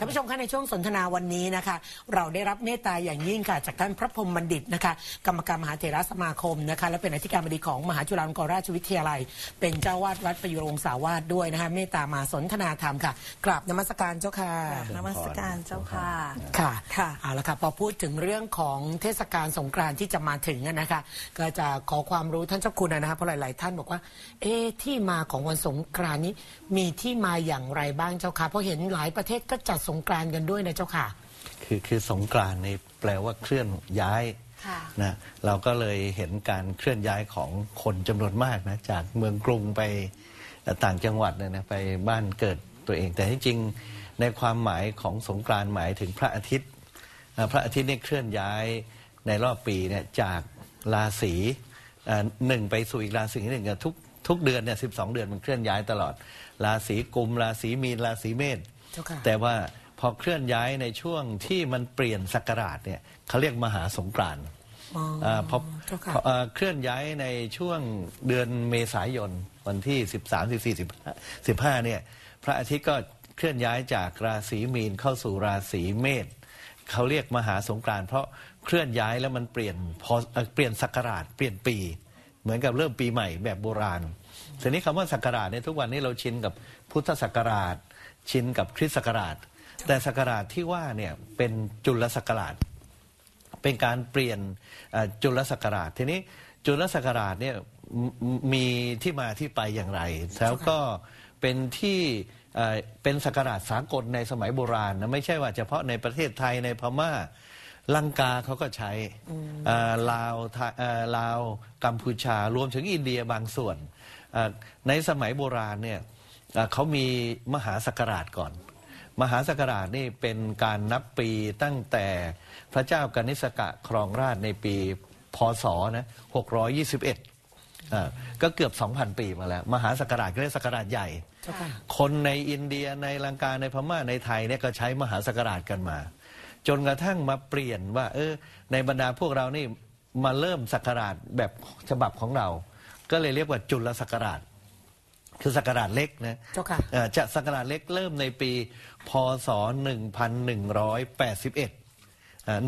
ท่านผู้ชมคะในช่วงสนทนาวันนี้นะคะ เราได้รับเมตตาอย่างยิ่งค่ะ จากท่านพระพรหมบัณฑิตนะคะ กรรมการมหาเถรสมาคมนะคะ และเป็นอธิการบดีของมหาจุฬาลงกรณราชวิทยาลัย เป็นเจ้าวาดวัดประยุรงสาวาสด้วยนะคะ เมตตามาสนทนาธรรมค่ะกราบนมัสการเจ้าค่ะนมัสการเจ้าค่ะค่ะค่ะเอาละค่ะพอพูดถึงเรื่องของเทศกาลสงกรานต์ที่จะมาถึงอะนะคะ ก็จะขอความรู้ท่านเจ้าคุณนะคะเพราะหลาย ๆ ท่านบอกว่า เอ๊ะที่มาของวันสงกรานต์นี้มีที่มาอย่างไรบ้างเจ้าค่ะเพราะเห็นหลายประเทศก็จัดสงกรานต์กันด้วยนะเจ้าค่ะ คือคือสงกรานต์ในแปลว่าเคลื่อนย้ายค่ะนะเราก็เลยเห็นการเคลื่อนย้ายของคนจำนวนมากนะจากเมืองกรุงไปต่างจังหวัดเนี่ยนะไปบ้านเกิดตัวเอง แต่ที่จริงในความหมายของสงกรานต์หมายถึงพระอาทิตย์อ่าพระอาทิตย์เนี่ยเคลื่อนย้ายในรอบปีเนี่ยจากราศีอ่าหนึ่งไปสู่อีกราศีหนึ่งอะทุกทุกเดือนเนี่ยสิเดือนมันเคลื่อนย้ายตลอด ราศีกุมราศีมีนราศีเมษเจ้าค่ะ แต่ว่าพอเคลื่อนย้ายในช่วงที่มันเปลี่ยนศักราชเนี่ยเขาเรียกมหาสงกรานต์อ๋ออ่าพอเจ้าค่ะพอเอ่อเคลื่อนย้ายในช่วงเดือนเมษายนวันที่ 13 14 15 15เนี่ยพระอาทิตย์ก็เคลื่อนย้ายจากราศีมีนเข้าสู่ราศีเมษเขาเรียกมหาสงกรานต์เพราะเคลื่อนย้ายแล้วมันเปลี่ยนพอเอ่อเปลี่ยนศักราชเปลี่ยนปี เหมือนกับเริ่มปีใหม่แบบโบราณทีนี้คำว่าศักราชเนี่ยทุกวันนี้เราชินกับพุทธศักราช ชินกับคริสต์ศักราช แต่ศักราชที่ว่าเนี่ยเป็นจุลศักราช เป็นการเปลี่ยนเอ่อจุลศักราช ทีนี้จุลศักราชเนี่ยมมีที่มาที่ไปอย่างไร แล้วก็เป็นที่เอ่อเป็นศักราชสากลในสมัยโบราณนะไม่ใช่ว่าเฉพาะในประเทศไทยในพม่าลังกาเขาก็ใช้เอ่อลาวไทยเอ่อลาวกัมพูชารวมถึงอินเดียบางส่วนเอ่อในสมัยโบราณเนี่ย เอ่อเขามีมหาศักราชก่อน มหาศักราชนี่เป็นการนับปีตั้งแต่พระเจ้ากนิษกะครองราชย์ในปีพศนะ621อ่าก็เกือบ 2,000 ปีมาแล้ว มหาศักราชก็เรียกศักราชใหญ่เจ้าค่ะคนในอินเดียในลังกาในพม่าในไทยเนี่ยก็ใช้มหาศักราชกันมา จนกระทั่งมาเปลี่ยนว่า เออ ในบรรดาพวกเรานี่มาเริ่มศักราชแบบฉบับของเรา ก็เลยเรียกว่าจุลศักราช คือศักราชเล็กนะเจ้าค่ะเอ่อจะศักราชเล็กเริ่มในปี พศ 1181อ่า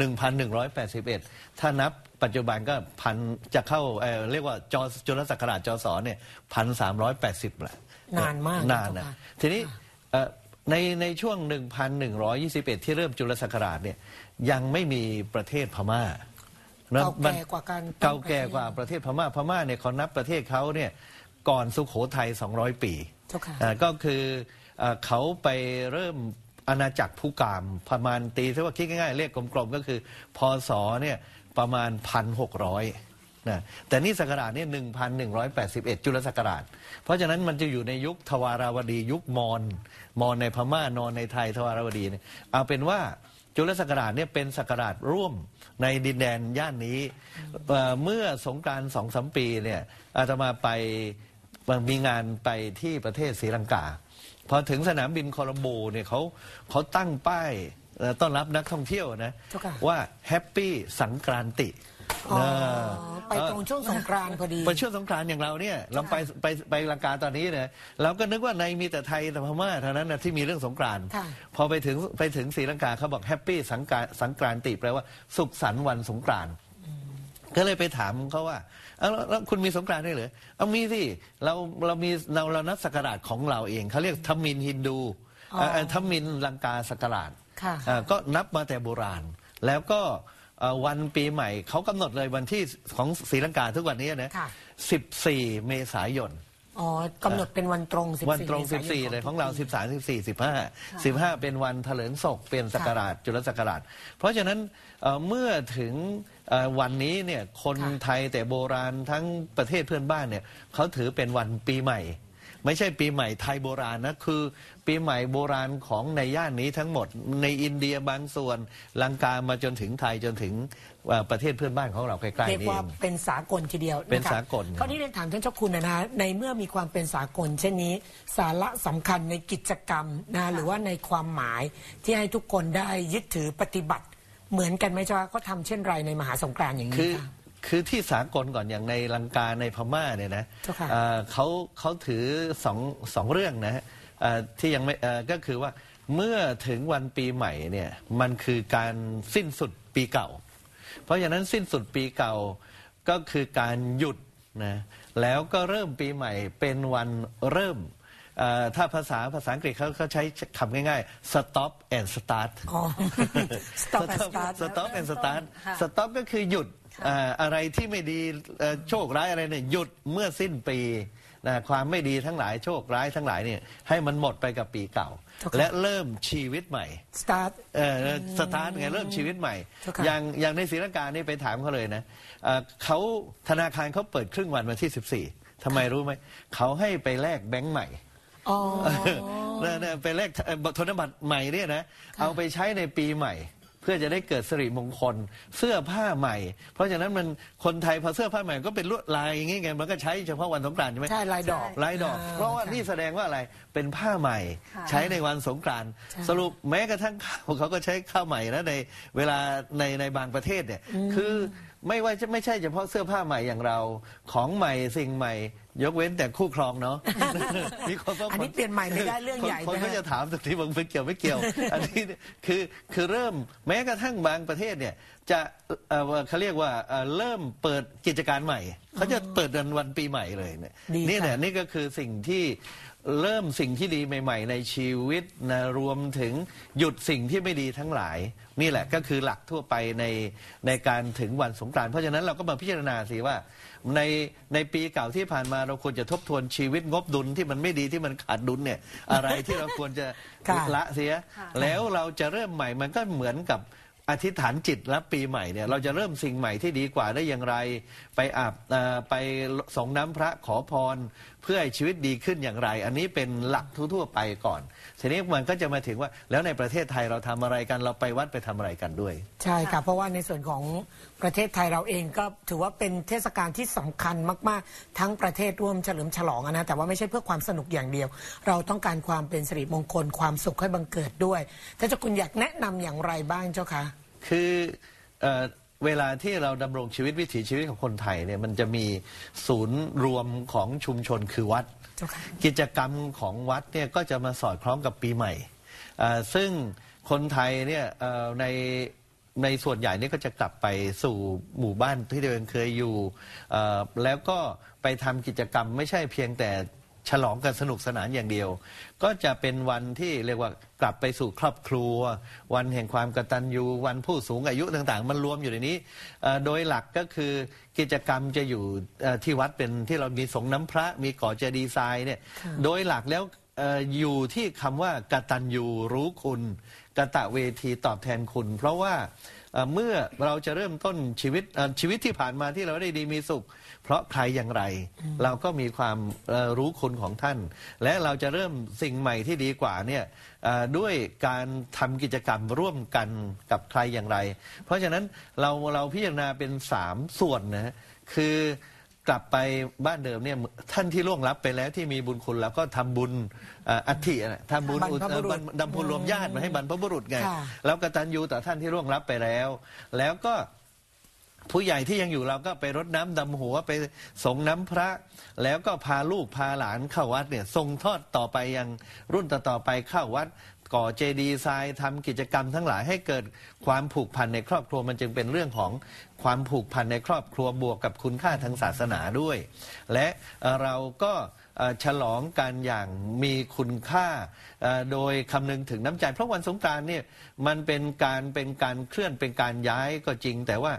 1181 ถ้านับปัจจุบันก็พันจะเข้าเอ่อเรียกว่าจอจุลศักราชจศเนี่ยพันสามร้อยแปดสิบแหละนานมากนานนะเจ้าค่ะทีนี้เอ่อในในช่วง 1121 ที่เริ่มจุลศักราชเนี่ยยังไม่มีประเทศพม่านะเก่าแก่กว่าการตั้งเก่าแก่กว่าประเทศพม่าพม่าเนี่ยเขานับประเทศเขาเนี่ย ก่อนสุขโขทัย 200 ปีเจ้าค่ะอ่าก็คือเอ่อเขาไปเริ่มอาณาจักรผู้กามประมาณตีซะว่าคิดง่ายๆ เลขกลมๆ ก็คือ พศเนี่ยประมาณ 1,600นะแต่นี่ศักราชเนี่ย1,181 จุลศักราช เพราะฉะนั้นมันจะอยู่ในยุคทวาราวดียุคมอญมอญในพม่ามอญในไทยทวาราวดีเนี่ยเอาเป็นว่าจุลศักราชเนี่ยเป็นศักราชร่วมในดินแดนย่านนี้เอ่อเมื่อสงกรานต์สองสามปีเนี่ยอาตมาไป มีงานไปที่ประเทศศรีลังกา พอถึงสนามบินโคลัมโบเนี่ยเขาเขาตั้งป้ายเอ่อต้อนรับนักท่องเที่ยวนะเจ้าค่ะ ว่า Happy Sankranti อ๋อเออไปตรงช่วงสงกรานต์พอดี ไปช่วงสงกรานต์อย่างเราเนี่ยเราไปไปไปลังกาตอนนี้เนี่ยเราก็นึกว่าในมีแต่ไทยแต่พม่าเท่านั้นนะที่มีเรื่องสงกรานต์ค่ะ พอไปถึงไปถึงศรีลังกาเขาบอก Happy Sankran Sankranti แปลว่าสุขสันต์วันสงกรานต์ ก็เลยไปถามเขาว่า เอาแล้วแล้วคุณมีสงกรานต์ด้วยเหรอเอามีสิเราเรามีเราเรานับศักราชของเราเองเขาเรียกทัมมินฮินดูอ๋อเอ่อทัมมินลังกาศักราชค่ะอ่าก็นับมาแต่โบราณ แล้วก็เอ่อวันปีใหม่เขากำหนดเลยวันที่ของศรีลังกาทุกวันนี้นะค่ะ 14 เมษายน อ๋อกำหนดเป็นวันตรง 14วันตรงเมษายน14 เลยของเรา 13 14 15 15 เป็นวันเถลิงศกเปลี่ยนศักราชจุลศักราช เพราะฉะนั้นเอ่อเมื่อถึงเอ่อ วันนี้เนี่ยคนค่ะไทยแต่โบราณทั้งประเทศเพื่อนบ้านเนี่ยเขาถือเป็นวันปีใหม่ ไม่ใช่ปีใหม่ไทยโบราณนะคือ ปีใหม่โบราณของในย่านนี้ทั้งหมด ในอินเดียบางส่วนลังกามาจนถึงไทยจนถึงเอ่อประเทศเพื่อนบ้านของเราใกล้ๆเรียกนี่ว่าเองเป็นสากลทีเดียวะคะเป็นสากลคราวนี้เรียนถามท่านเจ้าคุณนะฮะในเมื่อมีความเป็นสากล เช่นนี้ สาระสำคัญในกิจกรรมนะหรือว่าในความหมายที่ให้ทุกคนได้ยึดถือปฏิบัติ เหมือนกันไหมจ๊ะเขาทำเช่นไรในมหาสงกรานต์อย่างคืนี้อค่ะ คือที่สากลก่อนอย่างในลังกาในพม่าเนี่ยนะเจ้าค่ะ เอ่อเขาเขาถือสองสองเรื่องนะฮะเอ่อที่ยังไม่เอ่อก็คือว่าเมื่อถึงวันปีใหม่เนี่ยมันคือการสิ้นสุดปีเก่า เพราะฉะนั้นสิ้นสุดปีเก่าก็คือการหยุดนะแล้วก็เริ่มปีใหม่เป็นวันเริ่มเอ่อ ถ้าภาษาภาษาอังกฤษเขาเขาใช้คำง่ายๆ stop and start อ๋อ stop and start stop and start ค่ะ stop ก็คือหยุดอ่าอะไรที่ไม่ดีเอ่อโชคร้ายอะไรเนี่ยหยุดเมื่อสิ้นปีนะความไม่ดีทั้งหลายโชคร้ายทั้งหลายเนี่ยให้มันหมดไปกับปีเก่าเจ้าค่ะและเริ่มชีวิตใหม่ start เออสตาร์ทไงเริ่มชีวิตใหม่เจ้าค่ะอย่างอย่างในศรีลังกานี่ไปถามเขาเลยนะเอ่อเขาธนาคารเขาเปิดครึ่งวันวันที่ 14ทำไมรู้ไหมเขาให้ไปแลกแบงค์ใหม่ อ๋อเนี่ยเนี่ยไปแลกเอ่อธนบัตรใหม่เนี่ยนะ เอาไปใช้ในปีใหม่ เพื่อจะได้เกิดสิริมงคล เสื้อผ้าใหม่ เพราะฉะนั้นมันคนไทยพอเสื้อผ้าใหม่ก็เป็นลวดลายอย่างงี้ไงมันก็ใช้เฉพาะวันสงกรานต์ใช่ไหมใช่ลายดอก ลายดอก อ่าเพราะว่าค่ะนี่แสดงว่าอะไรเป็นผ้าใหม่ ค่ะใช้ในวันสงกรานต์ใช่ สรุปแม้กระทั่งข้าวเขาก็ใช้ข้าวใหม่นะในเวลาในในบางประเทศเนี่ยคือไม่ว่าจะไม่ใช่เฉพาะเสื้อผ้าใหม่อย่างเราของใหม่สิ่งใหม่ยกเว้นแต่คู่ครองเนาะ มีคนบางคอันนี้เปลี่ยนใหม่ไม่ได้เรื่องใหญ่คนนะก็ฮะจะถามตรงที่บางไม่เกี่ยวไม่เกี่ยว อันนี้คือคือเริ่มแม้กระทั่งบางประเทศเนี่ย จะเอ่อเขาเรียกว่าเอ่อเริ่มเปิดกิจการใหม่ เขาจะเปิดวันวันปีใหม่เลยเนี่ยดีนี่ค่ะเนี่ยนี่ก็คือสิ่งที่เริ่มสิ่งที่ดีใหม่ ๆ ในชีวิตนะรวมถึงหยุดสิ่งที่ไม่ดีทั้งหลาย นี่แหละก็คือหลักทั่วไปในในการถึงวันสงกรานต์เพราะฉะนั้นเราก็มาพิจารณาสิว่า ในในปีเก่าที่ผ่านมาเราควรจะทบทวนชีวิตงบดุลที่มันไม่ดีที่มันขาดดุลเนี่ย อะไรที่เราควรจะค่ะ ละเสียค่ะแล้วเราจะเริ่มใหม่มันก็เหมือนกับอธิษฐานจิตรับปีใหม่เนี่ยเราจะเริ่มสิ่งใหม่ที่ดีกว่าได้อย่างไร ไปอาบเอ่อไปส่งน้ำพระขอพร เพื่อให้ชีวิตดีขึ้นอย่างไร อันนี้เป็นหลักทั่วๆไปก่อนทีนี้มันก็จะมาถึงว่า แล้วในประเทศไทยเราทำอะไรกันเราไปวัดไปทำอะไรกันด้วย ใช่ค่ะเพราะว่าในส่วนของประเทศไทยเราเองก็ถือว่าเป็นเทศกาลที่สำคัญมากๆ ทั้งประเทศร่วมเฉลิมฉลองอะนะแต่ว่าไม่ใช่เพื่อความสนุกอย่างเดียว เราต้องการความเป็นสิริมงคลความสุขให้บังเกิดด้วยถ้าเจ้าคุณอยากแนะนำอย่างไรบ้างเจ้าคะคือ เอ่อเวลาที่เราดำรงชีวิตวิถีชีวิตของคนไทยเนี่ยมันจะมีศูนย์รวมของชุมชนคือวัดเจ้าค่ะกิจกรรมของวัดเนี่ยก็จะมาสอดคล้องกับปีใหม่อ่าซึ่งคนไทยเนี่ยเอ่อในในส่วนใหญ่เนี่ยก็จะกลับไปสู่หมู่บ้านที่ตัวเองเคยอยู่เอ่อแล้วก็ไปทำกิจกรรมไม่ใช่เพียงแต่ ฉลองกันสนุกสนานอย่างเดียว ก็จะเป็นวันที่เรียกว่ากลับไปสู่ครอบครัว วันแห่งความกตัญญูวันผู้สูงอายุต่างๆ มันรวมอยู่ในนี้เอ่อโดยหลักก็คือกิจกรรมจะอยู่เอ่อที่วัดเป็นที่เรามีสงน้ำพระ มีก่อเจดีย์ทรายเนี่ยโดยหลักแล้วเอ่ออยู่ที่คำว่ากตัญญูรู้คุณกตะเวทีตอบแทนคุณ เพราะว่าเอ่อเมื่อเราจะเริ่มต้นชีวิตเอ่อชีวิตที่ผ่านมาที่เราได้ดีมีสุข เพราะใครอย่างไร เราก็มีความเอ่อรู้คุณของท่าน และเราจะเริ่มสิ่งใหม่ที่ดีกว่าเนี่ยเอ่อด้วยการทำกิจกรรมร่วมกันกับใครอย่างไร เพราะฉะนั้นเราเราพิจารณาเป็นสามส่วนนะฮะคือกลับไปบ้านเดิมเนี่ยท่านที่ล่วงลับไปแล้วที่มีบุญคุณแล้วก็ทำบุญเอ่ออัฐิอะทำบุญบรรพบุรุษเอ่อดำบุญรวมญาติมาให้บรรพบุรุษไงค่ะแล้วกตัญญูต่อท่านที่ล่วงลับไปแล้ว แล้วก็ ผู้ใหญ่ที่ยังอยู่เราก็ไปรดน้ำดำหัวไปส่งน้ำพระ แล้วก็พาลูกพาหลานเข้าวัดเนี่ยส่งทอดต่อไปยังรุ่นต่อๆไปเข้าวัด ก่อเจดีย์ทรายทำกิจกรรมทั้งหลายให้เกิดความผูกพันในครอบครัวมันจึงเป็นเรื่องของความผูกพันในครอบครัวบวกกับคุณค่าทางศาสนาด้วย และเราก็ฉลองกันอย่างมีคุณค่าโดยคำนึงถึงน้ำใจ เพราะวันสงกรานต์เนี่ยมันเป็นการเป็นการเคลื่อนเป็นการย้ายก็จริงแต่ว่า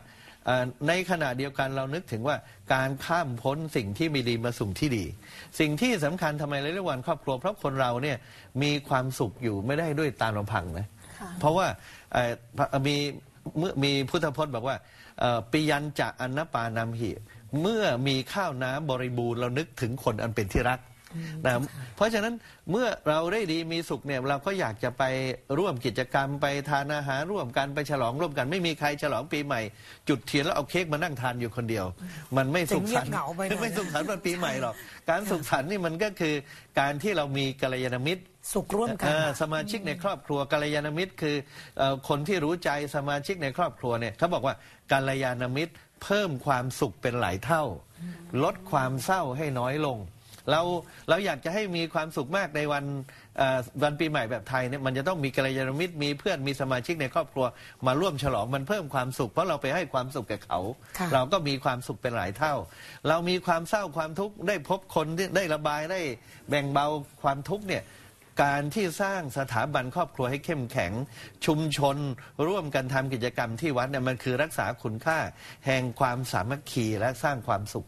ในขณะเดียวกันเรานึกถึงว่าการข้ามพ้นสิ่งที่ไม่ดีมาสู่ที่ดี สิ่งที่สำคัญทำไมเลยเรียกวันครอบครัว เพราะคนเราเนี่ยมีความสุขอยู่ไม่ได้ด้วยตามลำพังนะค่ะเพราะว่าเอ่อพระมีเมื่อมีพุทธพจน์บอกว่าเอ่อปิยันจะอันนปานามหิเมื่อมีข้าวน้ำบริบูรณ์เรานึกถึงคนอันเป็นที่รัก นะเพราะฉะนั้นเมื่อเราได้ดีมีสุขเนี่ยเราก็อยากจะไปร่วมกิจกรรมไปทานอาหารร่วมกันไปฉลองร่วมกัน ไม่มีใครฉลองปีใหม่ จุดเทียนแล้วเอาเค้กมานั่งทานอยู่คนเดียว มันไม่สุขสันต์จะเงียบเหงาไปหน่อยไม่สุขสันต์วันปีใหม่หรอกการสุขสันต์นี่มันก็คือการที่เรามีกัลยาณมิตรสุขร่วมกันเอ่อสมาชิกในครอบครัวกัลยาณมิตร คือเอ่อคนที่รู้ใจสมาชิกในครอบครัวเนี่ยเขาบอกว่ากัลยาณมิตร เพิ่มความสุขเป็นหลายเท่า ลดความเศร้าให้น้อยลง เราเราอยากจะให้มีความสุขมากในวันเอ่อวันปีใหม่แบบไทยเนี่ยมันจะต้องมีกัลยาณมิตรมีเพื่อนมีสมาชิกในครอบครัวมาร่วมฉลองมันเพิ่มความสุข เพราะเราไปให้ความสุขแก่เขาค่ะเราก็มีความสุขเป็นหลายเท่า เรามีความเศร้าความทุกข์ได้พบคนที่ได้ระบายได้แบ่งเบาความทุกข์เนี่ยการที่สร้างสถาบันครอบครัวให้เข้มแข็ง ชุมชน ร่วมกันทำกิจกรรมที่วัดเนี่ยมันคือรักษาคุณค่า แห่งความสามัคคีและสร้างความสุข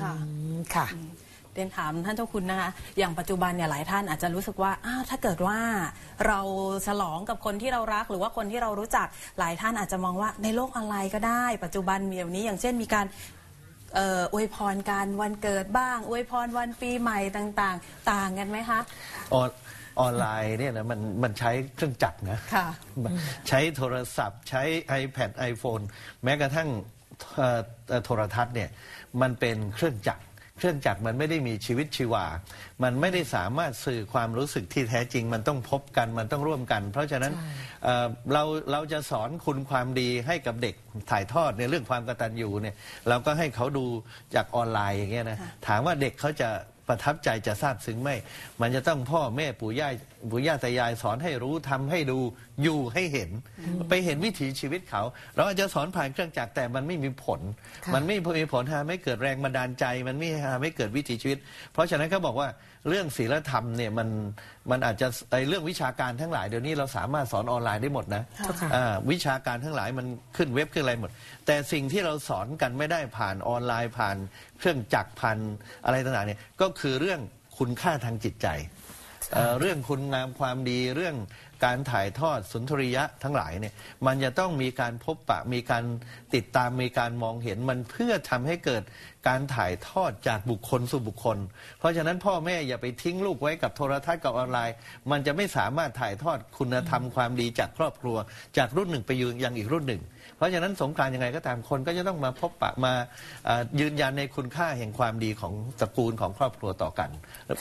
ค่ะอืมค่ะ เรียนถามท่านเจ้าคุณนะคะ อย่างปัจจุบันเนี่ยหลายท่านอาจจะรู้สึกว่าอ้าวถ้าเกิดว่าเราฉลองกับคนที่เรารัก หรือว่าคนที่เรารู้จักหลายท่านอาจจะมองว่าในโลกออนไลน์ก็ได้ ปัจจุบันมีแบบนี้อย่างเช่นมีการเอ่ออวยพรกันวันเกิดบ้าง อวยพรวันปีใหม่ต่างๆ ต่างกันไหมคะ ออนออนไลน์เนี่ยนะมันมันใช้เครื่องจักรนะค่ะ ใช้โทรศัพท์ ใช้ iPad iPhone แม้กระทั่งเอ่อเอ่อโทรทัศน์เนี่ยมันเป็นเครื่องจักร เครื่องจักรมันไม่ได้มีชีวิตชีวา มันไม่ได้สามารถสื่อความรู้สึกที่แท้จริง มันต้องพบกันมันต้องร่วมกัน เพราะฉะนั้นใช่เอ่อเราเราจะสอนคุณความดีให้กับเด็กถ่ายทอดในเรื่องความกตัญญูเนี่ยเราก็ให้เขาดูจากออนไลน์อย่างเงี้ยนะถามว่าเด็กเขาจะประทับใจจะซาบซึ้งไหมมันจะต้องพ่อแม่ปู่ย่า ปู่ย่าตายายสอนให้รู้ทำให้ดูอยู่ให้เห็น ไปเห็นวิถีชีวิตเขา เราอาจจะสอนผ่านเครื่องจักรแต่มันไม่มีผลค่ะมันไม่มีผลทำให้เกิดแรงบันดาลใจ มันไม่ทำให้เกิดวิถีชีวิต เพราะฉะนั้นเขาบอกว่าเรื่องศีลธรรมเนี่ยมันมันอาจจะไอเรื่องวิชาการทั้งหลายเดี๋ยวนี้เราสามารถสอนออนไลน์ได้หมดนะเจ้าค่ะอ่าวิชาการทั้งหลายมันขึ้นเว็บขึ้นอะไรหมด แต่สิ่งที่เราสอนกันไม่ได้ผ่านออนไลน์ผ่านเครื่องจักรผ่านอะไรต่างๆเนี่ยก็คือเรื่องคุณค่าทางจิตใจ เอ่อเรื่องคุณงามความดีเรื่องการถ่ายทอดสุนทรียะทั้งหลายเนี่ยมันจะต้องมีการพบปะมีการติดตามมีการมองเห็นมันเพื่อทำให้เกิดการถ่ายทอดจากบุคคลสู่บุคคล เพราะฉะนั้นพ่อแม่อย่าไปทิ้งลูกไว้กับโทรทัศน์กับออนไลน์ มันจะไม่สามารถถ่ายทอดคุณธรรมความดีจากครอบครัว จากรุ่นหนึ่งไปยืนยังอีกรุ่นหนึ่งเพ ราะฉะนั้นสงกรารยังไงก็ตามคนก็จะต้องมาพบปะมาเอ่อยืนยันในคุณค่าแห่งความดีของตระกูลของครอบครัวต่อกัน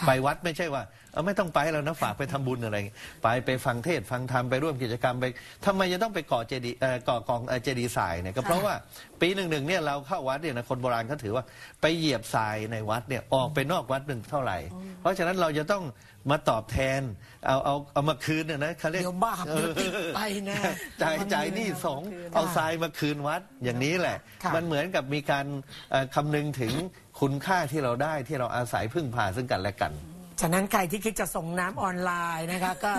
ไปวัดไม่ใช่ว่าเออไม่ต้องไปแล้วนะฝากไปทำบุญอะไร ไปไปฟังเทศน์ฟังธรรมไปร่วมกิจกรรมไปทำไมจะต้องไปก่อเจดีย์เอ่อก่อกองเอ่อเจดีย์ทรายเนี่ยก็เพราะว่าปีหนึ่งหนึ่งเนี่ยเราเข้าวัดเนี่ยนะคนโบราณเขาถือว่าไปเหยียบทรายในวัดเนี่ยออกไปนอกวัดหนึ่งเท่าไหร่ เพราะฉะนั้นเราจะต้องมาตอบแทน เอาเอาเอามาคืนเนี่ยนะเขาเรียกเดี๋ยวบาปเดี๋ยวติดไปนะจ่ายจ่ายหนี่สงฆ์เอาทรายมาคืนวัดอย่างนี้แหละ ค่ะมันเหมือนกับมีการเอ่อคำนึงถึงคุณค่าที่เราได้ที่เราอาศัยพึ่งพาซึ่งกันและกัน ฉะนั้นใครที่คิดจะส่งน้ำออนไลน์นะคะ ก็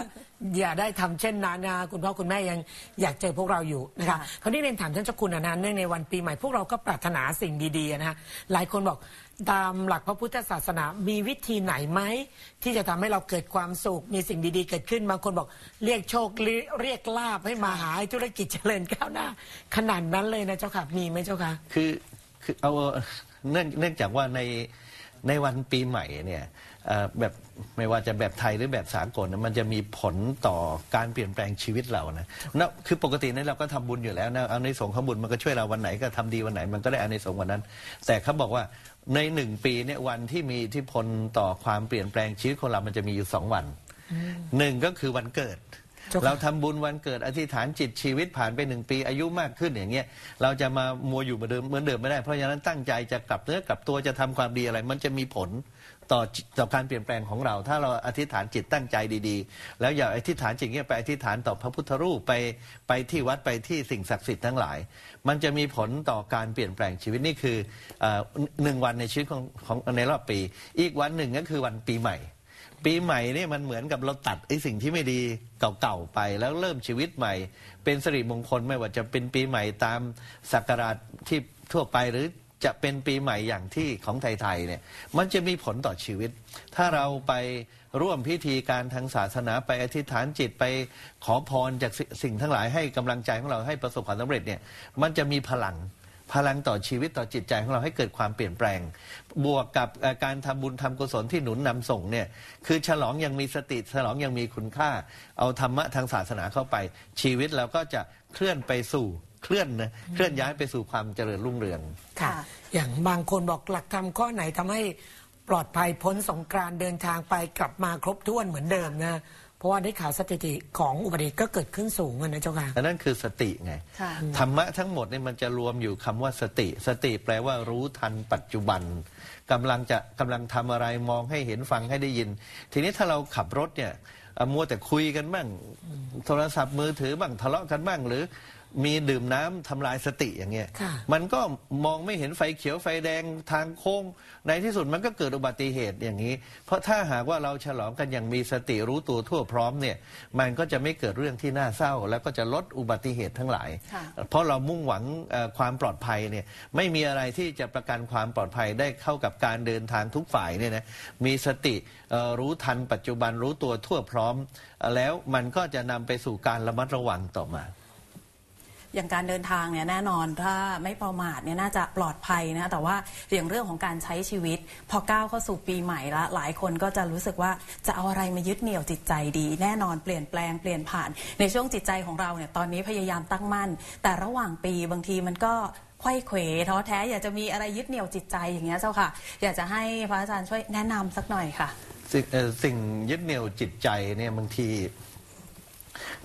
อย่าได้ทำเช่นนั้นนะคุณพ่อคุณแม่ยังอยากเจอพวกเราอยู่นะคะค่ะคราวนี้เรียนถามท่านเจ้าคุณนะนะเนื่องในวันปีใหม่พวกเราก็ปรารถนาสิ่งดีๆนะคะหลายคนบอกตามหลักพระพุทธศาสนามีวิธีไหนไหมที่จะทำให้เราเกิดความสุขมีสิ่งดีๆ เกิดขึ้นบางคนบอกเรียกโชคเรียกลาบให้มาหาให้ธุรกิจเจริญก้าวหน้า ขนาดนั้นเลยนะเจ้าค่ะมีไหมเจ้าค่ะคือคือเอาเนื่องเนื่องจากว่าในในวันปีใหม่เนี่ย เอ่อแบบไม่ว่าจะแบบไทยหรือแบบสากลนะมันจะมีผลต่อการเปลี่ยนแปลงชีวิตเรานะนะคือปกตินั้นเราก็ทำบุญอยู่แล้วนะเอาในสงฆ์ของบุญมันก็ช่วยเราวันไหนก็ทำดีวันไหน มันก็ได้อาในสงส์วันนั้น แต่เขาบอกว่าในหนึ่งปีเนี่ยวันที่มีอิทธิพลต่อความเปลี่ยนแปลงชีวิตของเรามันจะมีอยู่สองวันหนึ่งก็คือวันเกิด เจ้าค่ะ เราทำบุญวันเกิดอธิษฐานจิตชีวิตผ่านไปหนึ่งปีอายุมากขึ้นอย่างเงี้ยเราจะมามัวอยู่เหมือนเดิมเหมือนเดิมไม่ได้เพราะฉะนั้นตั้งใจจะกลับเนื้อกลับตัวจะทำความดีอะไร มันจะมีผล ต่อต่อการเปลี่ยนแปลงของเรา ถ้าเราอธิษฐานจิตตั้งใจดีๆ แล้วอย่าอธิษฐานจิตเงี้ยไปอธิษฐานต่อพระพุทธรูปไปไปที่วัดไปที่สิ่งศักดิ์สิทธิ์ทั้งหลาย มันจะมีผลต่อการเปลี่ยนแปลงชีวิตนี่คือหนึ่งวันในชีวิตของของในรอบปี อีกวันหนึ่งก็คือวันปีใหม่ ปีใหม่นี่มันเหมือนกับเราตัดไอ้สิ่งที่ไม่ดีเก่าๆไปแล้วเริ่มชีวิตใหม่ เป็นสิริมงคลไม่ว่าจะเป็นปีใหม่ตามศักราชที่ทั่วไปหรือ จะเป็นปีใหม่อย่างที่ของไทยๆเนี่ยมันจะมีผลต่อชีวิต ถ้าเราไปร่วมพิธีการทางศาสนาไปอธิษฐานจิตไปขอพรจากสิสิ่งทั้งหลายให้กำลังใจของเราให้ประสบความสำเร็จเนี่ยมันจะมีพลังพลังต่อชีวิตต่อจิตใจของเราให้เกิดความเปลี่ยนแปลง บวกกับการทำบุญทำกุศลที่หนุนนำส่งเนี่ยคือฉลองยังมีสติฉลองยังมีคุณค่า เอาธรรมะทางศาสนาเข้าไป ชีวิตเราก็จะเคลื่อนไปสู่ เคลื่อนนะเคลื่อนย้ายไปสู่ความเจริญรุ่งเรืองค่ะค่ะ อย่างบางคนบอกหลักธรรมข้อไหนทำให้ปลอดภัยพ้นสงกรานต์เดินทางไปกลับมาครบถ้วนเหมือนเดิมนะ เพราะว่าได้ข่าวสถิติของอุบัติเหตุก็เกิดขึ้นสูงอะนะเจ้าค่ะ อันนั้นคือสติไง ค่ะ ธรรมะทั้งหมดเนี่ยมันจะรวมอยู่คำว่าสติ สติแปลว่ารู้ทันปัจจุบันกำลังจะกำลังทำอะไรมองให้เห็นฟังให้ได้ยิน ทีนี้ถ้าเราขับรถเนี่ยอะมัวแต่คุยกันบ้างโทรศัพท์มือถือบ้างทะเลาะกันบ้างหรือ มีดื่มน้ำทำลายสติอย่างเงี้ยค่ะ มันก็มองไม่เห็นไฟเขียวไฟแดงทางโค้ง ในที่สุดมันก็เกิดอุบัติเหตุอย่างนี้ เพราะถ้าหากว่าเราฉลองกันอย่างมีสติรู้ตัวทั่วพร้อมเนี่ยมันก็จะไม่เกิดเรื่องที่น่าเศร้า แล้วก็จะลดอุบัติเหตุทั้งหลาย ค่ะ เพราะเรามุ่งหวังเอ่อความปลอดภัยเนี่ยไม่มีอะไรที่จะประกันความปลอดภัยได้เข้ากับการเดินทางทุกฝ่ายเนี่ยนะมีสติเอ่อรู้ทันปัจจุบันรู้ตัวทั่วพร้อมเอ่อแล้วมันก็จะนำไปสู่การระมัดระวังต่อมา อย่างการเดินทางเนี่ยแน่นอนถ้าไม่ประมาทเนี่ยน่าจะปลอดภัยนะแต่ว่าอย่างเรื่องของการใช้ชีวิต พอก้าวเข้าสู่ปีใหม่ละหลายคนก็จะรู้สึกว่าจะเอาอะไรมายึดเหนี่ยวจิตใจดี แน่นอนเปลี่ยนแปลงเปลี่ยนผ่าน ในช่วงจิตใจของเราเนี่ยตอนนี้พยายามตั้งมั่น แต่ระหว่างปีบางทีมันก็ไขว้เขวท้อแท้อยากจะมีอะไรยึดเหนี่ยวจิตใจอย่างเงี้ยเจ้าค่ะ อยากจะให้พระอาจารย์ช่วยแนะนำสักหน่อยค่ะ สิ่งสิ่งยึดเหนี่ยวจิตใจเนี่ยบางที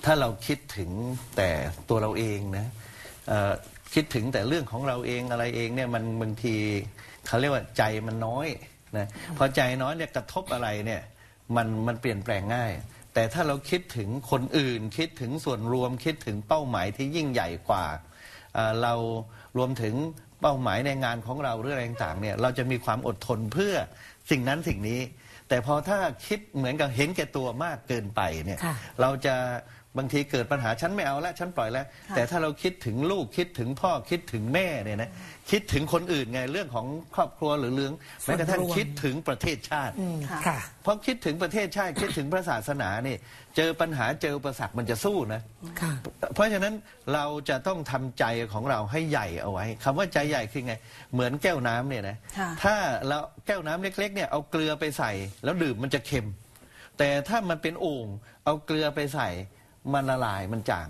ถ้าเราคิดถึงแต่ตัวเราเองนะคิดถึงแต่เรื่องของเราเองอะไรเองเนี่ยมันบางทีเขาเรียกว่าใจมันน้อยนะพอใจน้อยเนี่ยกระทบอะไรเนี่ยมันมันเปลี่ยนแปลงง่าย แต่ถ้าเราคิดถึงคนอื่น คิดถึงส่วนรวมคิดถึงเป้าหมายที่ยิ่งใหญ่กว่าเรารวมถึงเป้าหมายในงานของเราหรืออะไรต่างๆเนี่ยเราจะมีความอดทนเพื่อสิ่งนั้นสิ่งนี้ แต่พอถ้าคิดเหมือนกับเห็นแก่ตัวมากเกินไปเนี่ยค่ะเราจะ บางทีเกิดปัญหาฉันไม่เอาละฉันปล่อยแล้วค่ะแต่ถ้าเราคิดถึงลูกคิดถึงพ่อคิดถึงแม่เนี่ยนะคิดถึงคนอื่นไงเรื่องของครอบครัวหรือเรื่องแม้กระทั่งส่วนรวมคิดถึงประเทศชาติอืมค่ะค่ะเพราะคิดถึงประเทศชาติคิดถึงพระศาสนาเนี่ยเจอปัญหาเจออุปสรรคมันจะสู้นะค่ะเพราะฉะนั้นเราจะต้องทำใจของเราให้ใหญ่เอาไว้คำว่าใจใหญ่คือไง เหมือนแก้วน้ำเนี่ยนะค่ะถ้าเราแก้วน้ำเล็กๆเนี่ยเอาเกลือไปใส่ แล้วดื่มมันจะเค็ม แต่ถ้ามันเป็นโอ่งเอาเกลือไปใส่ มันละลายมันจาง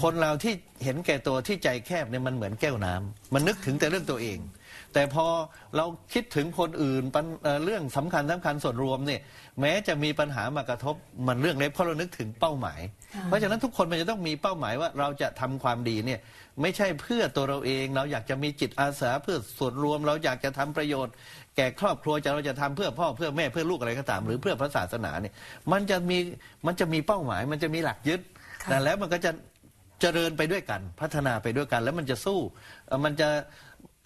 คนเราที่เห็นแก่ตัวที่ใจแคบเนี่ยมันเหมือนแก้วน้ำมันนึกถึงแต่เรื่องตัวเอง แต่พอเราคิดถึงคนอื่นปัญเอ่อเรื่องสำคัญสำคัญส่วนรวมเนี่ยแม้จะมีปัญหามากระทบมันเรื่องเล็กเพราะเรานึกถึงเป้าหมาย เพราะฉะนั้นทุกคนมันจะต้องมีเป้าหมายว่าเราจะทำความดีเนี่ยไม่ใช่เพื่อตัวเราเอง เราอยากจะมีจิตอาสาเพื่อส่วนรวม เราอยากจะทำประโยชน์แก่ครอบครัวจะเราจะทำเพื่อพ่อเพื่อแม่เพื่อลูกอะไรก็ตาม หรือเพื่อพระศาสนาเนี่ยมันจะมีมันจะมีเป้าหมาย มันจะมีหลักยึดค่ะ แต่แล้วมันก็จะเจริญไปด้วยกัน พัฒนาไปด้วยกัน แล้วมันจะสู้เอ่อมันจะ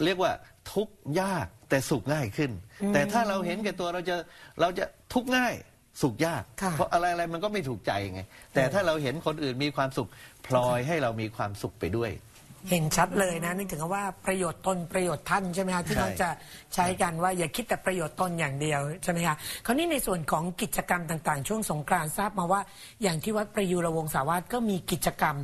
เรียกว่าทุกข์ยากแต่สุขง่ายขึ้น แต่ถ้าเราเห็นแก่ตัวเราจะเราจะทุกข์ง่ายสุขยาก ค่ะ เพราะอะไรอะไรมันก็ไม่ถูกใจไง แต่ถ้าเราเห็นคนอื่นมีความสุข พลอยให้เรามีความสุขไปด้วย เห็นชัดเลยนะนึกถึงคำว่าประโยชน์ตนประโยชน์ท่านใช่ไหมคะที่ใช่เราจะใช้กันว่าอย่าคิดแต่ประโยชน์ตนอย่างเดียวใช่ไหมคะคราวนี้ในส่วนของกิจกรรมต่างๆ ช่วงสงกรานต์ทราบมาว่า อย่างที่วัดประยูรวงศาวาสก็มีกิจกรรม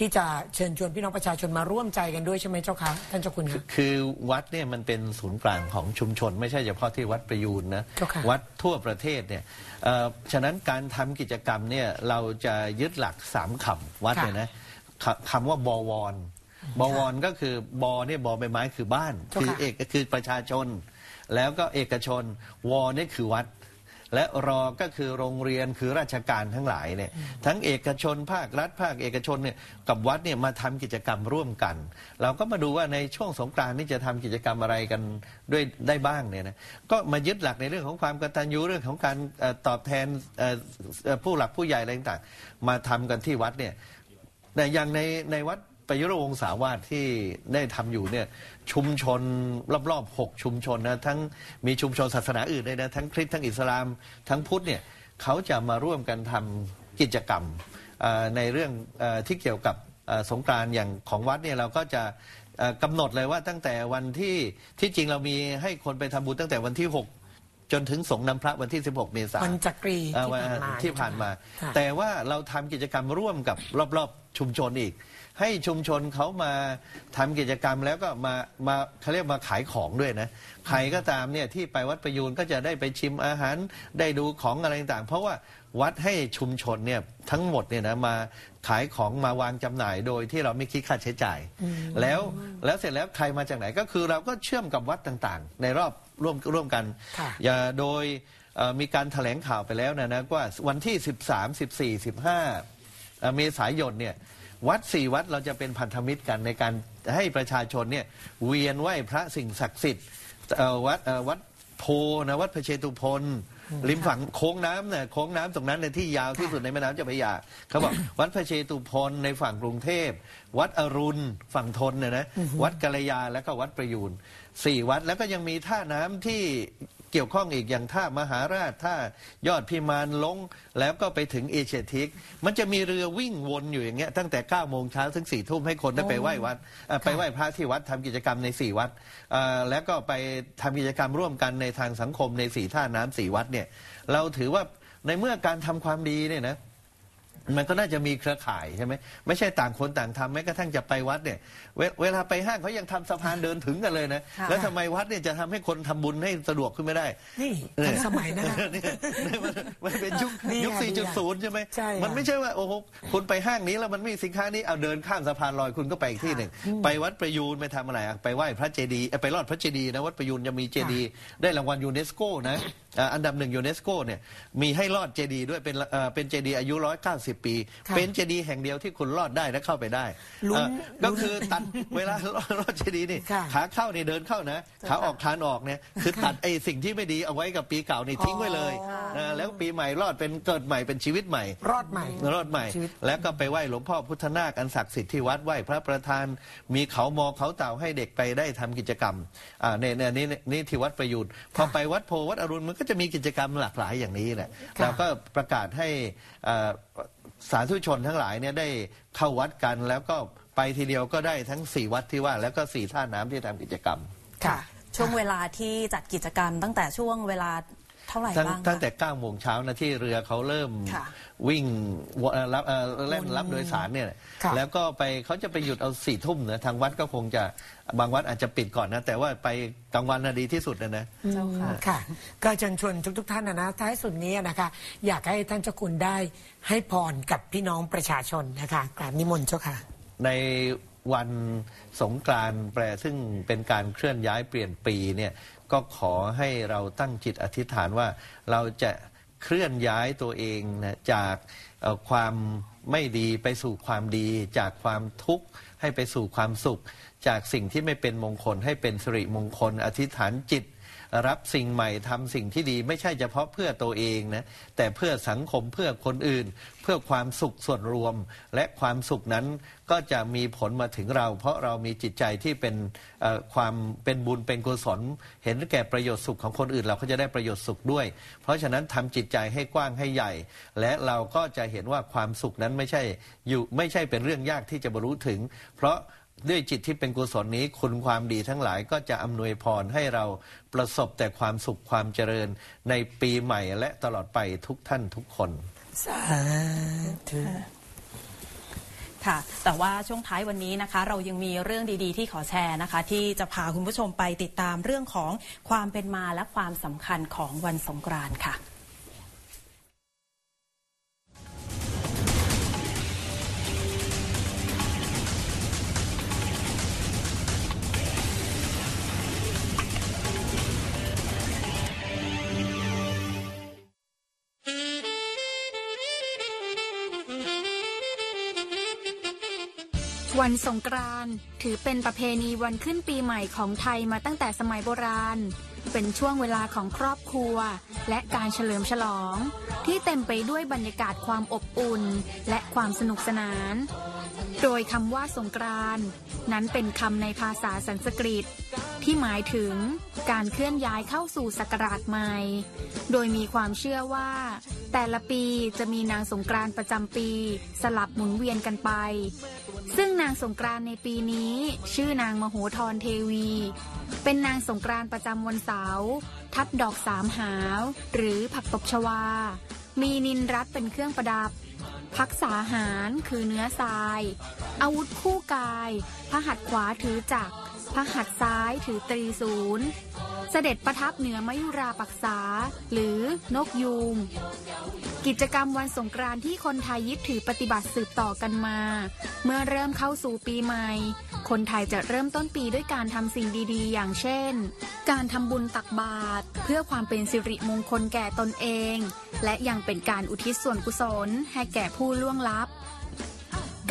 ที่จะเชิญชวนพี่น้องประชาชนมาร่วมใจกันด้วยใช่ไหมเจ้าคะท่านเจ้าคุณคะ คือวัดเนี่ยมันเป็นศูนย์กลางของชุมชน ไม่ใช่เฉพาะที่วัดประยูนนะเจ้าค่ะวัดทั่วประเทศเนี่ยเอ่อฉะนั้นการทำกิจกรรมเนี่ยเราจะยึดหลักสามคำวัดเนี่ยนะคคำว่าบวร บวรก็คือบอเนี่ยบอใบไม้คือบ้านเจ้าคือค่ะเอกคือประชาชน แล้วก็เอกชน วอนี่คือวัด และรอก็คือโรงเรียนคือราชการทั้งหลายเนี่ยทั้งเอกชนภาครัฐภาคเอกชนเนี่ยกับวัดเนี่ยมาทำกิจกรรมร่วมกัน เราก็มาดูว่าในช่วงสงกรานต์นี่จะทำกิจกรรมอะไรกันด้วยได้บ้างเนี่ยนะก็มายึดหลักในเรื่องของความกตัญญูเรื่องของการเอ่อตอบแทนเอ่อเอ่อผู้หลักผู้ใหญ่อะไรต่างๆมาทำกันที่วัดเนี่ยแต่อย่างในในวัด ประยุรวงศาวาสที่ได้ทำอยู่เนี่ยชุมชนรอบๆหกชุมชนนะทั้งมีชุมชนศาสนาอื่นด้วยนะทั้งคริสต์ทั้งอิสลาม ทั้งพุทธเนี่ยเขาจะมาร่วมกันทำกิจกรรมเอ่อในเรื่องเออที่เกี่ยวกับเอ่อสงกรานต์อย่างของวัดเนี่ยเราก็จะเอ่อกำหนดเลยว่าตั้งแต่วันที่ที่จริงเรามีให้คนไปทำบุญตั้งแต่วันที่ 6 จนถึงสงน้ำพระวันที่ 16 เมษายน วันจักรีอ่าที่วันผ่านมาที่ผ่านมา ค่ะ แต่ว่าเราทำกิจกรรมร่วมกับรอบ ๆ ชุมชนอีก ให้ชุมชนเขามาทำกิจกรรมแล้วก็มามาเขาเรียกมาขายของด้วยนะใครก็ตามเนี่ยที่ไปวัดประยูนก็จะได้ไปชิมอาหารได้ดูของอะไรต่างๆ เพราะว่าวัดให้ชุมชนเนี่ยทั้งหมดเนี่ยนะมาขายของมาวางจำหน่ายโดยที่เราไม่คิดค่าใช้จ่าย แล้วแล้วเสร็จแล้วใครมาจากไหนก็คือเราก็เชื่อมกับวัดต่างๆ ในรอบร่วมร่วมกัน ค่ะ อย่าโดยเอ่อมีการแถลงข่าวไปแล้วนะนะว่าวันที่ 13 14 15เอ่อเมษายนเนี่ย วัดสี่วัดเราจะเป็นพันธมิตรกันในการให้ประชาชนเนี่ยเวียนไหว้พระสิ่งศักดิ์สิทธิ์เอ่อวัดเอ่อวัดโพนะวัดพระเชตุพนริมฝั่งโค้งน้ำเนี่ยโค้งน้ำตรงนั้นเนี่ยที่ยาวที่สุดในแม่น้ำเจ้าพระยาเขาบอก วัดพระเชตุพนในฝั่งกรุงเทพ วัดอรุณฝั่งทนเนี่ยนะวัดกัลยาแล้วก็วัดประยูนสี่วัดแล้วก็ยังมีท่าน้ำที่เกี่ยวข้องอีกอย่างท่ามหาราชท่ายอดพิมานลง แล้วก็ไปถึงเอเชียทิก มันจะมีเรือวิ่งวนอยู่อย่างเงี้ยตั้งแต่9ก้าโมงเช้าถึง4ี่ทุ่มให้คนได้ไปไหว้วัดเอ่อไปไหว้พระที่วัดทำกิจกรรมใน 4 วัดเอ่อแล้วก็ไปทำกิจกรรมร่วมกันในทางสังคมในสี่ท่าน้ำสี่วัดเนี่ยเราถือว่าในเมื่อการทำความดีเนี่ยนะ มันก็น่าจะมีเครือข่ายใช่ไหมไม่ใช่ต่างคนต่างทำแม้กระทั่งจะไปวัดเนี่ยเวเวลาไปห้างเขายังทำสะพานเดินถึงกันเลยนะค่ะแล้วทำไมวัดเนี่ยจะทำให้คนทำบุญให้สะดวกขึ้นไม่ได้ นี่ทันสมัยนะเนี่ยมันมันเป็นยุคดียุคค่ะดีค่ะ4.0 ใช่ไหมใช่ค่ะมันไม่ใช่ว่าโอ้โหคุณไปห้างนี้แล้วมันไม่มีสินค้านี้เอาเดินข้ามสะพานลอยคุณก็ไปอีกที่หนึ่งไปวัดประยูรไปทำอะไรอะไปไหว้พระเจดีย์เอ่อไปลอดพระเจดีย์นะวัดประยูรจะมีเจดีย์ได้รางวัลยูเนสโกนะ อ่าอันดับหนึ่งยูเนสโกเนี่ยมีให้ลอดเจดีย์ด้วยเป็นเอ่อเป็นเจดีย์อายุ 190 ปีค่ะเป็นเจดีย์แห่งเดียวที่คุณลอดได้และเข้าไปได้ลุ้นเอ่อก็คือตัดเวลาลอดลอดเจดีย์นี่ค่ะขาเข้านี่เดินเข้านะขาออกทานออกเนี่ยคือตัดไอ้สิ่งที่ไม่ดีเอาไว้กับปีเก่านี่ทิ้งไว้เลยนะแล้วปีใหม่รอดเป็นเกิดใหม่เป็นชีวิตใหม่ รอดใหม่รอดใหม่ชีวิตแล้วก็ไปไหว้หลวงพ่อพุทธนาคอันศักดิ์สิทธิ์ที่วัดไหว้พระประธาน มีเขามอเขาเต่าให้เด็กไปได้ทำกิจกรรมอ่าเนี่ยเนี่ยนี่นี่ที่วัดประยุทธ์พอไปวัดโพวัดอรุณมันก็จะมีกิจกรรมหลากหลายอย่างนี้แหละค่ะ เราก็ประกาศให้อ่าสาธุชนทั้งหลายเนี่ยได้เข้าวัดกัน แล้วก็ไปทีเดียวก็ได้ทั้งสี่วัดที่ว่า แล้วก็สี่ท่าน้ำที่ทำกิจกรรม ค่ะ ช่วงเวลาที่จัดกิจกรรมตั้งแต่ช่วงเวลา เท่าไหร่ตั้งบ้างคะ ตั้งแต่9โมงเช้านะที่เรือเขาเริ่มค่ะวิ่งวเอ่อรับเอ่อเล่นรับโดยสารเนี่ยค่ะแล้วก็ไปเขาจะไปหยุดเอาสี่ทุ่มนะทางวัดก็คงจะบางวัดอาจจะปิดก่อนนะ แต่ว่าไปกลางวันน่ะดีที่สุดนะนะ เจ้าค่ะ ค่ะ ก็เชิญชวนทุกๆท่านนะนะท้ายสุดนี้นะคะ อยากให้ท่านเจ้าคุณได้ให้พรกับพี่น้องประชาชนนะคะกราบนิมนต์เจ้าค่ะ ในวันสงกรานต์แปลซึ่งเป็นการเคลื่อนย้ายเปลี่ยนปีเนี่ย ก็ขอให้เราตั้งจิตอธิษฐานว่าเราจะเคลื่อนย้ายตัวเองนะจากความไม่ดีไปสู่ความดี จากความทุกข์ให้ไปสู่ความสุข จากสิ่งที่ไม่เป็นมงคลให้เป็นสิริมงคล อธิษฐานจิต รับสิ่งใหม่ทำสิ่งที่ดี ไม่ใช่เฉพาะเพื่อตัวเองนะแต่เพื่อสังคมเพื่อคนอื่น เพื่อความสุขส่วนรวม และความสุขนั้นก็จะมีผลมาถึงเรา เพราะเรามีจิตใจที่เป็นความเป็นบุญเป็นกุศล เห็นแก่ประโยชน์สุขของคนอื่น เราก็จะได้ประโยชน์สุขด้วย เพราะฉะนั้นทำจิตใจให้กว้างให้ใหญ่ และเราก็จะเห็นว่าความสุขนั้นไม่ใช่อยู่ไม่ใช่เป็นเรื่องยากที่จะบรรลุถึง เพราะ ด้วยจิตที่เป็นกุศลนี้คุณความดีทั้งหลายก็จะอำนวยพรให้เราประสบแต่ความสุขความเจริญในปีใหม่และตลอดไปทุกท่านทุกคน สาธุค่ะแต่ว่าช่วงท้ายวันนี้นะคะ เรายังมีเรื่องดีๆ ที่ขอแชร์นะคะ ที่จะพาคุณผู้ชมไปติดตามเรื่องของความเป็นมาและความสำคัญของวันสงกรานต์ค่ะ วันสงกรานต์ถือเป็นประเพณีวันขึ้นปีใหม่ของไทยมาตั้งแต่สมัยโบราณ เป็นช่วงเวลาของครอบครัว และการเฉลิมฉลอง ที่เต็มไปด้วยบรรยากาศความอบอุ่น และความสนุกสนาน โดยคำว่าสงกรานต์นั้นเป็นคำในภาษาสันสกฤต ที่หมายถึงการเคลื่อนย้ายเข้าสู่ศักราชใหม่ โดยมีความเชื่อว่า แต่ละปีจะมีนางสงกรานต์ประจำปี สลับหมุนเวียนกันไปางสงกรานในปีนี้ ชื่อนางมโหธรเทวี เป็นนางสงกรานประจำวันเสาร์ทัดดอกสามหาว หรือผักตบชวา มีนินรัตเป็นเครื่องประดับ พักษาหารคือเนื้อทราย อาวุธคู่กาย พระหัตถ์ขวาถือจักรพระหัตถ์ซ้ายถือตรีศูนย์ เสด็จประทับเหนือมยุราปักษา หรือนกยูง กิจกรรมวันสงกรานต์ที่คนไทยยึดถือปฏิบัติสืบต่อกันมา เมื่อเริ่มเข้าสู่ปีใหม่ คนไทยจะเริ่มต้นปีด้วยการทำสิ่งดีๆ อย่างเช่น การทำบุญตักบาตรเพื่อความเป็นสิริมงคลแก่ตนเอง และยังเป็นการอุทิศส่วนกุศลให้แก่ผู้ล่วงลับ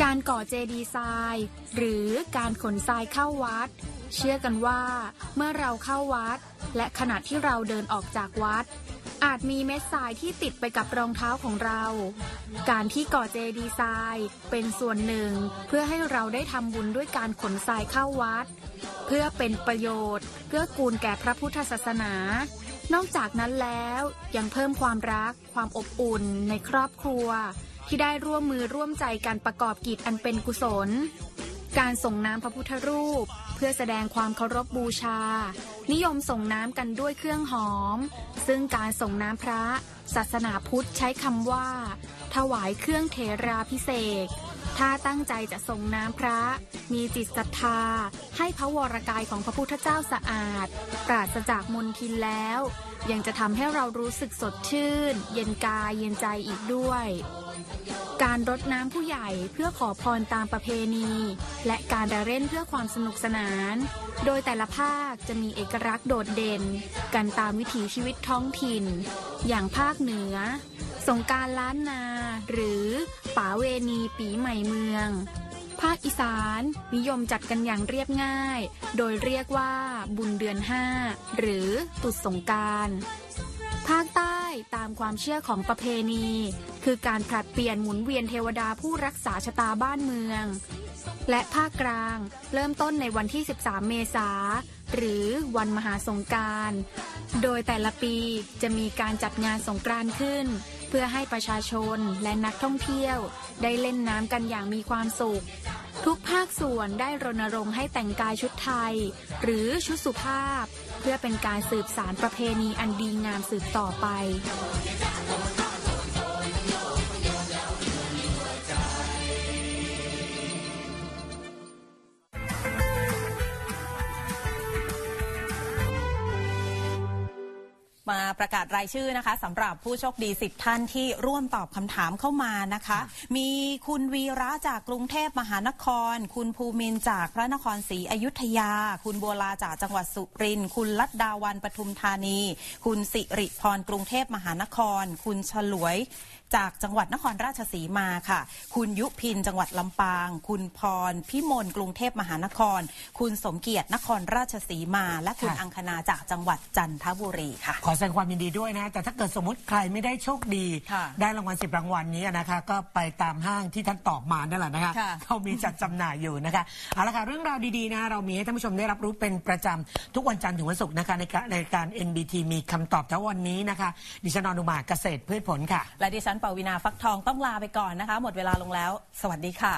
การก่อเจดีย์ทราย หรือการขนทรายเข้าวัด เชื่อกันว่า เมื่อเราเข้าวัด และขณะที่เราเดินออกจากวัด อาจมีเม็ดทรายที่ติดไปกับรองเท้าของเรา การที่ก่อเจดีย์ทรายเป็นส่วนหนึ่ง เพื่อให้เราได้ทำบุญด้วยการขนทรายเข้าวัด เพื่อเป็นประโยชน์เพื่อกูลแก่พระพุทธศาสนา นอกจากนั้นแล้วยังเพิ่มความรัก ความอบอุ่นในครอบครัว ที่ได้ร่วมมือร่วมใจกันประกอบกิจอันเป็นกุศล การส่งน้ำพระพุทธรูป เพื่อแสดงความเคารพบูชา นิยมส่งน้ำกันด้วยเครื่องหอม ซึ่งการส่งน้ำพระ ศาสนาพุทธใช้คำว่า ถวายเครื่องเทราพิเศษถ้าตั้งใจจะส่งน้ำพระ มีจิตศรัทธา ให้พระวรกายของพระพุทธเจ้าสะอาด ปราศจากมลทินแล้วยังจะทำให้เรารู้สึกสดชื่น เย็นกายเย็นใจอีกด้วย การรดน้ำผู้ใหญ่เพื่อขอพรตามประเพณี และการระเล่นเพื่อความสนุกสนาน โดยแต่ละภาคจะมีเอกลักษณ์โดดเด่น กันตามวิถีชีวิตท้องถิ่น อย่างภาคเหนือ สงการล้านนา หรือป๋าเวณีปีใหม่เมือง ภาคอีสานนิยมจัดกันอย่างเรียบง่าย โดยเรียกว่าบุญเดือนห้าหรือตุดสงการภาคใต้ตามความเชื่อของประเพณี คือการผลัดเปลี่ยนหมุนเวียนเทวดาผู้รักษาชะตาบ้านเมือง และภาคกลางเริ่มต้นในวันที่ 13 เมษาหรือวันมหาสงการ โดยแต่ละปีจะมีการจัดงานสงกรานต์ขึ้น พื่อให้ประชาชนและนักท่องเที่ยว ได้เล่นน้ำกันอย่างมีความสุข ทุกภาคส่วนได้รณรงค์ให้แต่งกายชุดไทย หรือชุดสุภาพ เพื่อเป็นการสืบสารประเพณีอันดีงามสืบต่อไป มาประกาศรายชื่อนะคะสำหรับผู้โชคดี 10 ท่านที่ร่วมตอบคำถามเข้ามานะคะ มีคุณวีระจากกรุงเทพมหานคร คุณภูมินทร์จากพระนครศรีอยุธยา คุณบัวลาจากจังหวัดสุรินทร์คุณลัดดาวันปทุมธานี คุณสิริพรกรุงเทพมหานคร คุณฉลวยจากจังหวัดนครราชสีมาค่ะ คุณยุพินจังหวัดลำปาง คุณพรพิมลกรุงเทพมหานคร คุณสมเกียรตินครราชสีมา และคุณค่ะอังคณาจากจังหวัดจันทบุรีค่ะ ขอแสดงความยินดีด้วยนะ แต่ถ้าเกิดสมมติใครไม่ได้โชคดีค่ะได้รางวัลสิบรางวัลนี้นะคะ ก็ไปตามห้างที่ท่านตอบมานั่นแหละนะคะค่ะเขามีจัดจำหน่ายอยู่นะคะเอาละค่ะเรื่องราวดีๆนะเรามีให้ท่านผู้ชมได้รับรู้เป็นประจำทุกวันจันทร์ถึงวันศุกร์นะคะในการในการ NBT มีคำตอบแต่วันนี้นะคะ ดิฉันอนุมาเกษตรพืชผลค่ะและดิฉันปวีนาฟักทองต้องลาไปก่อนนะคะ หมดเวลาลงแล้ว สวัสดีค่ะ